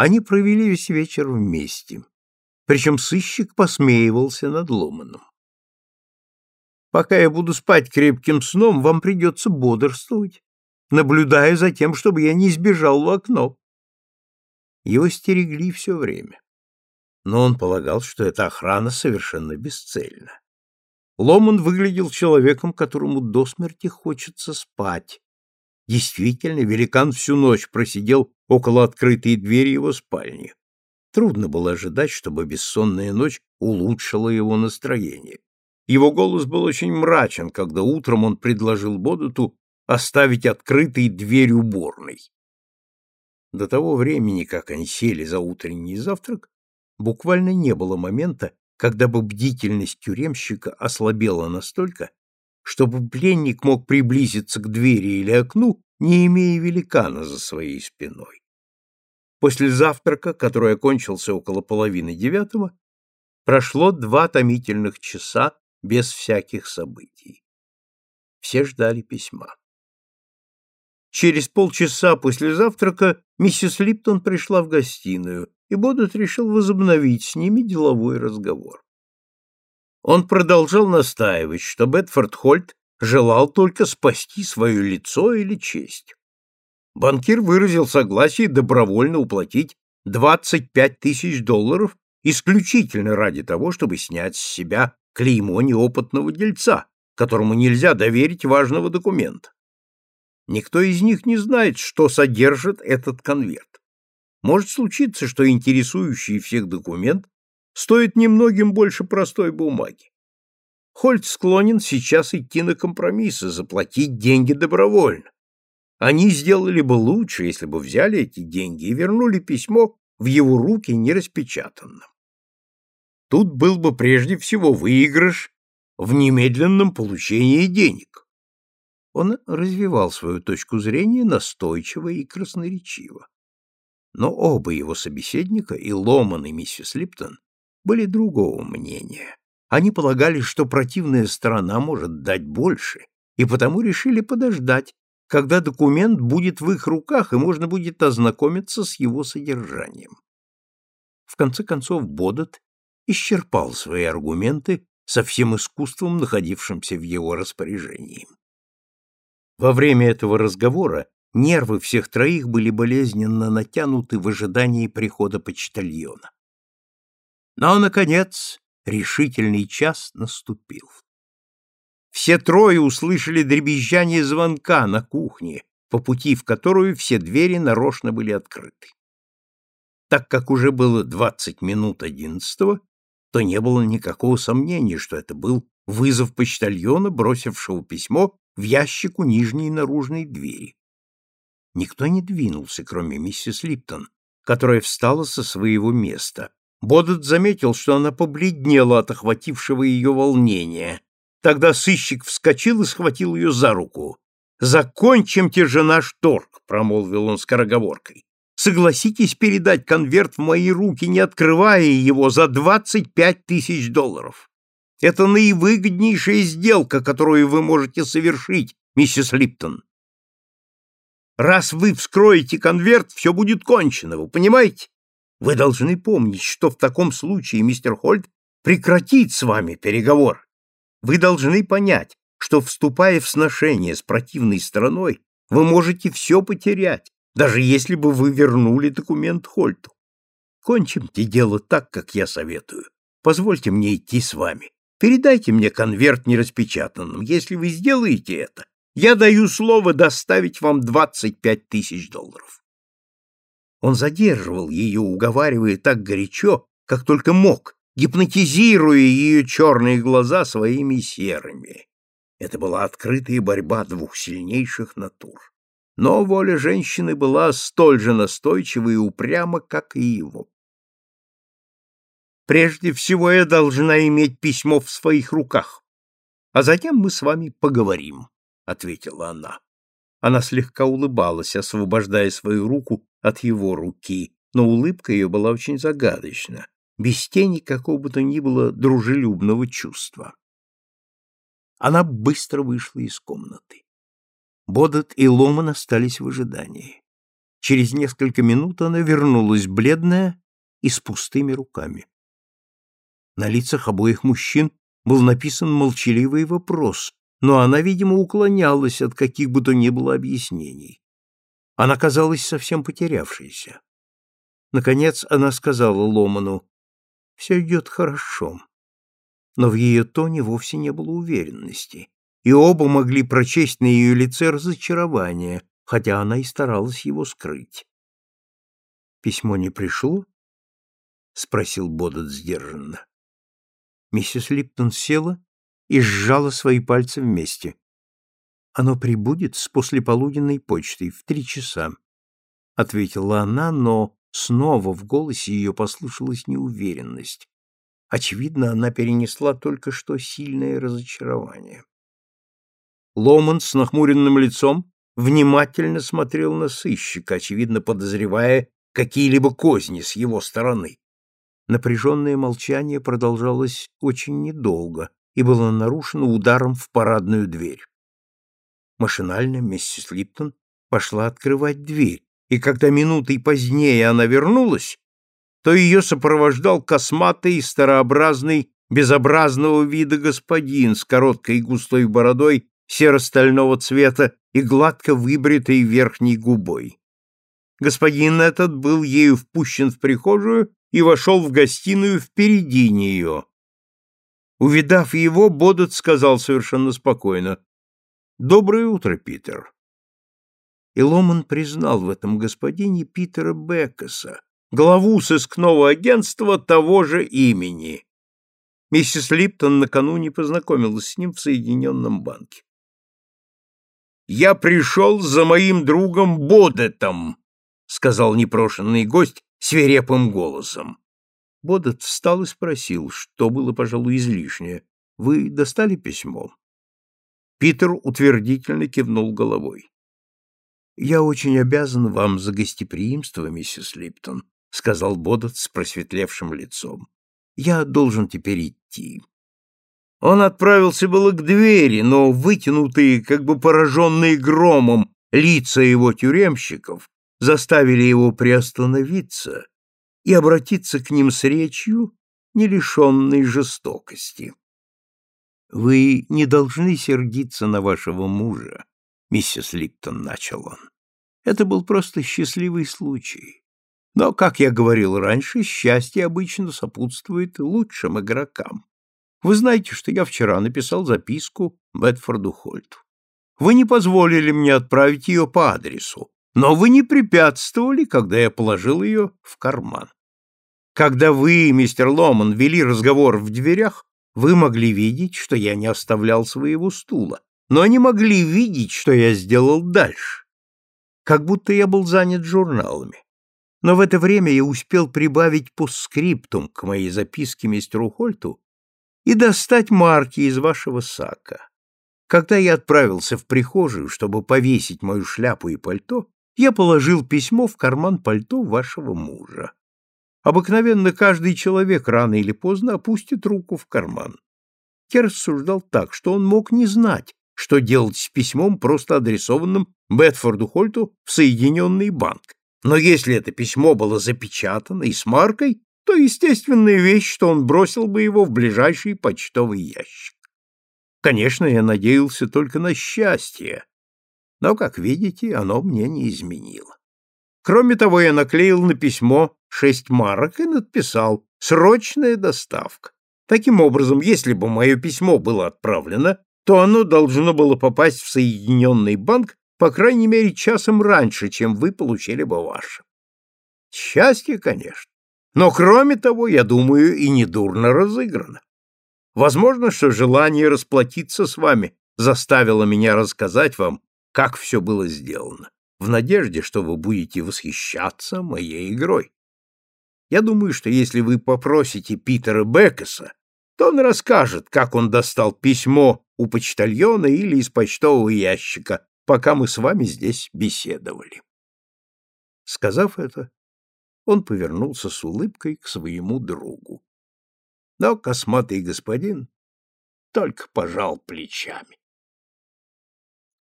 Они провели весь вечер вместе. Причем сыщик посмеивался над Ломаном. «Пока я буду спать крепким сном, вам придется бодрствовать, наблюдая за тем, чтобы я не сбежал в окно». Его стерегли все время. Но он полагал, что эта охрана совершенно бесцельна. Ломан выглядел человеком, которому до смерти хочется спать. Действительно, великан всю ночь просидел около открытой двери его спальни. Трудно было ожидать, чтобы бессонная ночь улучшила его настроение. Его голос был очень мрачен, когда утром он предложил Бодуту оставить открытой дверь уборной. До того времени, как они сели за утренний завтрак, буквально не было момента, когда бы бдительность тюремщика ослабела настолько, чтобы пленник мог приблизиться к двери или окну, не имея великана за своей спиной. После завтрака, который окончился около половины девятого, прошло два томительных часа без всяких событий. Все ждали письма. Через полчаса после завтрака миссис Липтон пришла в гостиную, и Бодут решил возобновить с ними деловой разговор. Он продолжал настаивать, что Бетфорд Хольт желал только спасти свое лицо или честь. Банкир выразил согласие добровольно уплатить 25 тысяч долларов исключительно ради того, чтобы снять с себя клеймо неопытного дельца, которому нельзя доверить важного документа. Никто из них не знает, что содержит этот конверт. Может случиться, что интересующий всех документ стоит немногим больше простой бумаги. Хольт склонен сейчас идти на компромиссы, заплатить деньги добровольно. Они сделали бы лучше, если бы взяли эти деньги и вернули письмо в его руки нераспечатанным. Тут был бы прежде всего выигрыш в немедленном получении денег. Он развивал свою точку зрения настойчиво и красноречиво. Но оба его собеседника, и Ломан, и миссис Липтон, были другого мнения. Они полагали, что противная сторона может дать больше, и потому решили подождать, когда документ будет в их руках и можно будет ознакомиться с его содержанием. В конце концов, Бодот исчерпал свои аргументы со всем искусством, находившимся в его распоряжении. Во время этого разговора нервы всех троих были болезненно натянуты в ожидании прихода почтальона. Но, наконец, решительный час наступил. Все трое услышали дребезжание звонка на кухне, по пути в которую все двери нарочно были открыты. Так как уже было двадцать минут одиннадцатого, то не было никакого сомнения, что это был вызов почтальона, бросившего письмо в ящик у нижней наружной двери. Никто не двинулся, кроме миссис Липтон, которая встала со своего места. Бодет заметил, что она побледнела от охватившего ее волнения. Тогда сыщик вскочил и схватил ее за руку. «Закончимте же наш торг», — промолвил он скороговоркой. «Согласитесь передать конверт в мои руки, не открывая его, за двадцать пять тысяч долларов. Это наивыгоднейшая сделка, которую вы можете совершить, миссис Липтон. Раз вы вскроете конверт, все будет кончено, вы понимаете? Вы должны помнить, что в таком случае мистер Хольт прекратит с вами переговор. Вы должны понять, что, вступая в сношение с противной стороной, вы можете все потерять, даже если бы вы вернули документ Хольту. Кончимте дело так, как я советую. Позвольте мне идти с вами. Передайте мне конверт нераспечатанным. Если вы сделаете это, я даю слово доставить вам двадцать пять тысяч долларов. Он задерживал ее, уговаривая так горячо, как только мог, гипнотизируя ее черные глаза своими серыми. Это была открытая борьба двух сильнейших натур. Но воля женщины была столь же настойчива и упряма, как и его. Прежде всего я должна иметь письмо в своих руках, а затем мы с вами поговорим, — ответила она. Она слегка улыбалась, освобождая свою руку от его руки, но улыбка ее была очень загадочна, без тени какого бы то ни было дружелюбного чувства. Она быстро вышла из комнаты. Бодот и Ломан остались в ожидании. Через несколько минут она вернулась бледная и с пустыми руками. На лицах обоих мужчин был написан молчаливый вопрос, но она, видимо, уклонялась от каких бы то ни было объяснений. Она казалась совсем потерявшейся. Наконец она сказала Ломану, «Все идет хорошо». Но в ее тоне вовсе не было уверенности, и оба могли прочесть на ее лице разочарование, хотя она и старалась его скрыть. «Письмо не пришло?» — спросил Бодот сдержанно. Миссис Липтон села и сжала свои пальцы вместе. «Оно прибудет с послеполуденной почтой в три часа», — ответила она, но снова в голосе ее послышалась неуверенность. Очевидно, она перенесла только что сильное разочарование. Ломан с нахмуренным лицом внимательно смотрел на сыщика, очевидно подозревая какие-либо козни с его стороны. Напряженное молчание продолжалось очень недолго и было нарушено ударом в парадную дверь. Машинально миссис Липтон пошла открывать дверь, и когда минутой позднее она вернулась, то ее сопровождал косматый и старообразный, безобразного вида господин с короткой густой бородой серо-стального цвета и гладко выбритой верхней губой. Господин этот был ею впущен в прихожую и вошел в гостиную впереди нее. Увидав его, Бодот сказал совершенно спокойно, «Доброе утро, Питер». И Ломан признал в этом господине Питера Беккеса, главу сыскного агентства того же имени. Миссис Липтон накануне познакомилась с ним в Соединенном банке. «Я пришел за моим другом Бодетом», — сказал непрошенный гость свирепым голосом. Бодет встал и спросил, что было, пожалуй, излишнее. «Вы достали письмо?» Питер утвердительно кивнул головой. «Я очень обязан вам за гостеприимство, миссис Липтон», — сказал Бодет с просветлевшим лицом. «Я должен теперь идти». Он отправился было к двери, но вытянутые, как бы пораженные громом, лица его тюремщиков заставили его приостановиться и обратиться к ним с речью, не лишенной жестокости. «Вы не должны сердиться на вашего мужа», — миссис Липтон начал он. «Это был просто счастливый случай. Но, как я говорил раньше, счастье обычно сопутствует лучшим игрокам. Вы знаете, что я вчера написал записку Бетфорду Хольту. Вы не позволили мне отправить ее по адресу, но вы не препятствовали, когда я положил ее в карман. Когда вы, мистер Ломан, вели разговор в дверях, вы могли видеть, что я не оставлял своего стула, но не могли видеть, что я сделал дальше. Как будто я был занят журналами. Но в это время я успел прибавить постскриптум к моей записке мистеру Хольту и достать марки из вашего сака. Когда я отправился в прихожую, чтобы повесить мою шляпу и пальто, я положил письмо в карман пальто вашего мужа. Обыкновенно каждый человек рано или поздно опустит руку в карман. Я рассуждал так, что он мог не знать, что делать с письмом, просто адресованным Бетфорду Хольту в Соединенный банк. Но если это письмо было запечатано и с маркой, то естественная вещь, что он бросил бы его в ближайший почтовый ящик. Конечно, я надеялся только на счастье, но, как видите, оно мне не изменило. Кроме того, я наклеил на письмо шесть марок и надписал «Срочная доставка». Таким образом, если бы мое письмо было отправлено, то оно должно было попасть в Соединенный банк по крайней мере часом раньше, чем вы получили бы ваше. Счастье, конечно. Но кроме того, я думаю, и недурно разыграно. Возможно, что желание расплатиться с вами заставило меня рассказать вам как все было сделано, в надежде, что вы будете восхищаться моей игрой. Я думаю, что если вы попросите Питера Беккеса, то он расскажет, как он достал письмо у почтальона или из почтового ящика, пока мы с вами здесь беседовали. Сказав это, он повернулся с улыбкой к своему другу. Но косматый господин только пожал плечами.